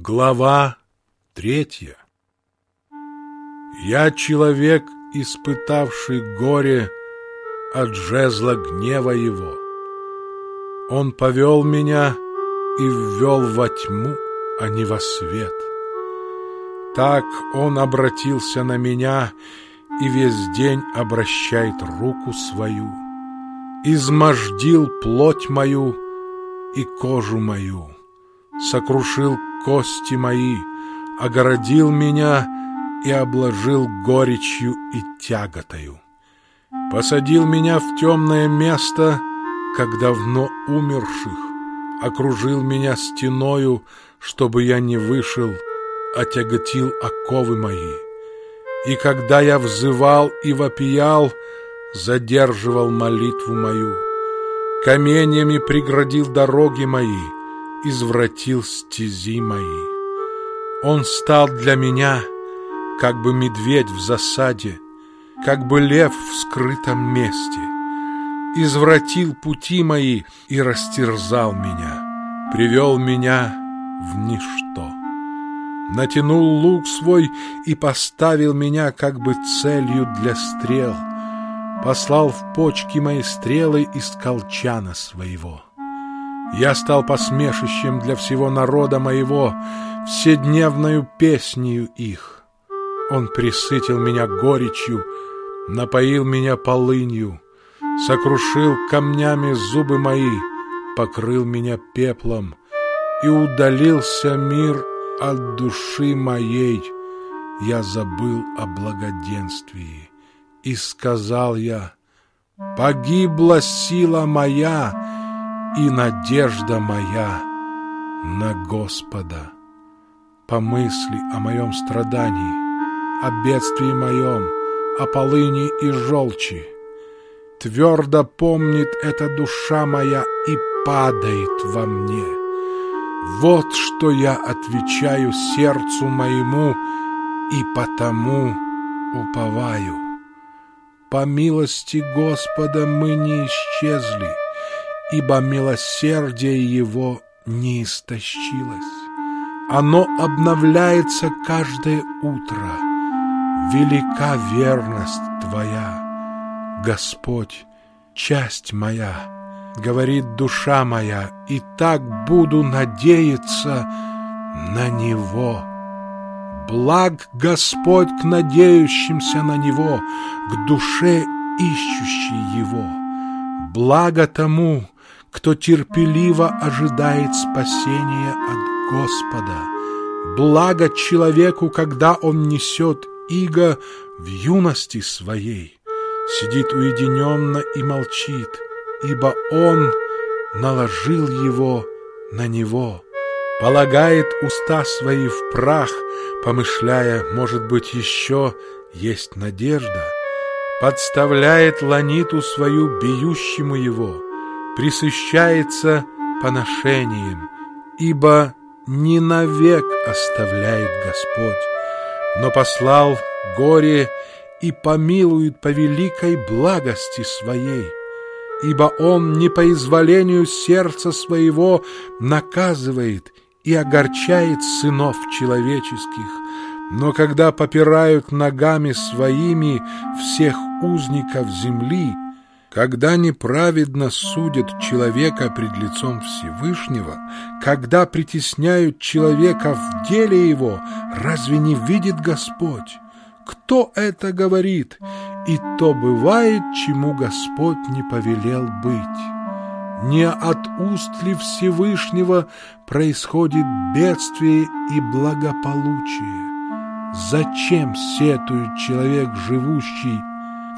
Глава третья Я человек, испытавший горе от жезла гнева его. Он повел меня и ввел во тьму, а не во свет. Так он обратился на меня и весь день обращает руку свою, измождил плоть мою и кожу мою, сокрушил кости мои, огородил меня и обложил горечью и тяготою. Посадил меня в темное место, как давно умерших, окружил меня стеною, чтобы я не вышел, отяготил оковы мои. И когда я взывал и вопиял, задерживал молитву мою. Каменьями преградил дороги мои, извратил стези мои. Он стал для меня, как бы медведь в засаде, как бы лев в скрытом месте. Извратил пути мои и растерзал меня, привел меня в ничто. Натянул лук свой и поставил меня как бы целью для стрел, послал в почки мои стрелы из колчана своего. Я стал посмешищем для всего народа моего, вседневною песнею их. Он присытил меня горечью, напоил меня полынью, сокрушил камнями зубы мои, покрыл меня пеплом, и удалился мир от души моей. Я забыл о благоденствии, и сказал я, погибла сила моя, и надежда моя на Господа. Помысли о моем страдании, о бедствии моем, о полыни и желчи. Твердо помнит эта душа моя и падает во мне. Вот что я отвечаю сердцу моему и потому уповаю. По милости Господа мы не исчезли, ибо милосердие его не истощилось. Оно обновляется каждое утро. Велика верность Твоя, Господь, часть моя, говорит душа моя, и так буду надеяться на Него. Благ Господь к надеющимся на Него, к душе ищущей Его. Благо тому, кто терпеливо ожидает спасения от Господа. Благо человеку, когда он несет иго в юности своей, сидит уединенно и молчит, ибо он наложил его на него, полагает уста свои в прах, помышляя, может быть, еще есть надежда, подставляет ланиту свою бьющему его — присыщается поношением, ибо не навек оставляет Господь, но послал горе и помилует по великой благости своей, ибо Он не по изволению сердца своего наказывает и огорчает сынов человеческих, но когда попирают ногами своими всех узников земли, когда неправедно судят человека пред лицом Всевышнего, когда притесняют человека в деле его, разве не видит Господь? Кто это говорит? И то бывает, чему Господь не повелел быть. Не от уст ли Всевышнего происходит бедствие и благополучие? Зачем сетует человек, живущий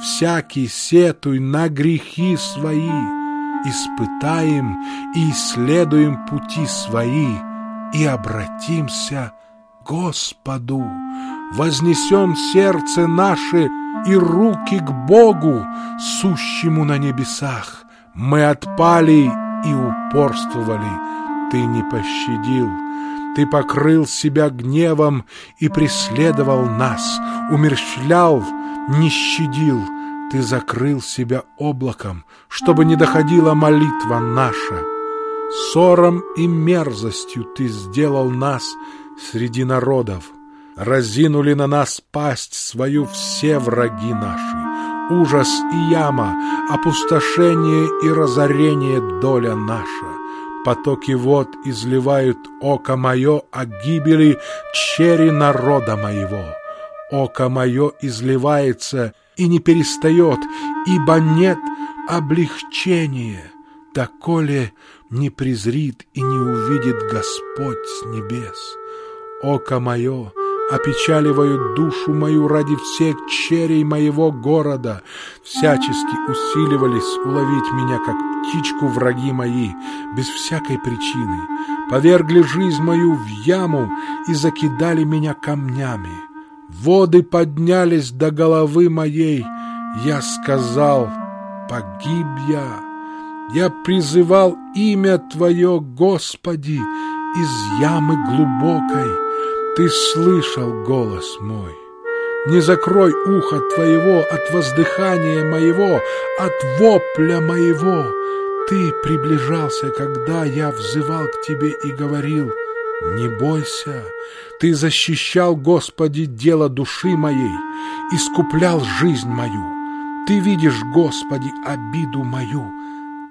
всякий сетуй на грехи свои, испытаем и исследуем пути свои и обратимся к Господу, вознесем сердце наше и руки к Богу, сущему на небесах. Мы отпали и упорствовали, Ты не пощадил. Ты покрыл себя гневом и преследовал нас, умерщвлял, не щадил, ты закрыл себя облаком, чтобы не доходила молитва наша. Ссором и мерзостью ты сделал нас среди народов. Разинули на нас пасть свою все враги наши. Ужас и яма, опустошение и разорение доля наша. Потоки вод изливают око мое о гибели чери народа моего. Око мое изливается и не перестает, ибо нет облегчения, доколе не презрит и не увидит Господь с небес. Око мое опечаливают душу мою ради всех черей моего города, всячески усиливались уловить меня, как птичку враги мои, без всякой причины, повергли жизнь мою в яму и закидали меня камнями. Воды поднялись до головы моей, я сказал, погиб я. Я призывал имя Твое, Господи, из ямы глубокой. Ты слышал голос мой. Не закрой ухо Твоего от воздыхания моего, от вопля моего. Ты приближался, когда я взывал к Тебе и говорил, «Не бойся, Ты защищал, Господи, дело души моей, искуплял жизнь мою. Ты видишь, Господи, обиду мою,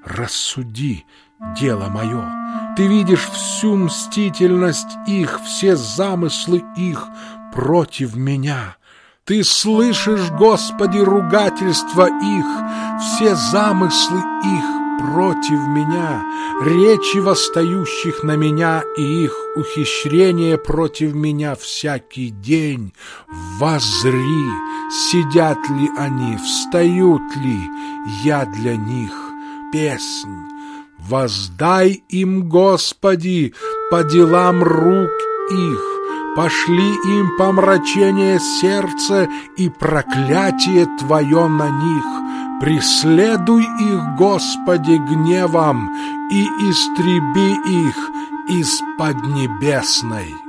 рассуди дело мое. Ты видишь всю мстительность их, все замыслы их против меня». Ты слышишь, Господи, ругательства их, все замыслы их против меня, речи восстающих на меня и их ухищрения против меня всякий день. Возри, сидят ли они, встают ли, я для них песнь. Воздай им, Господи, по делам рук их, пошли им помрачение сердца и проклятие Твое на них, Преследуй их, Господи, гневом и истреби их из Поднебесной.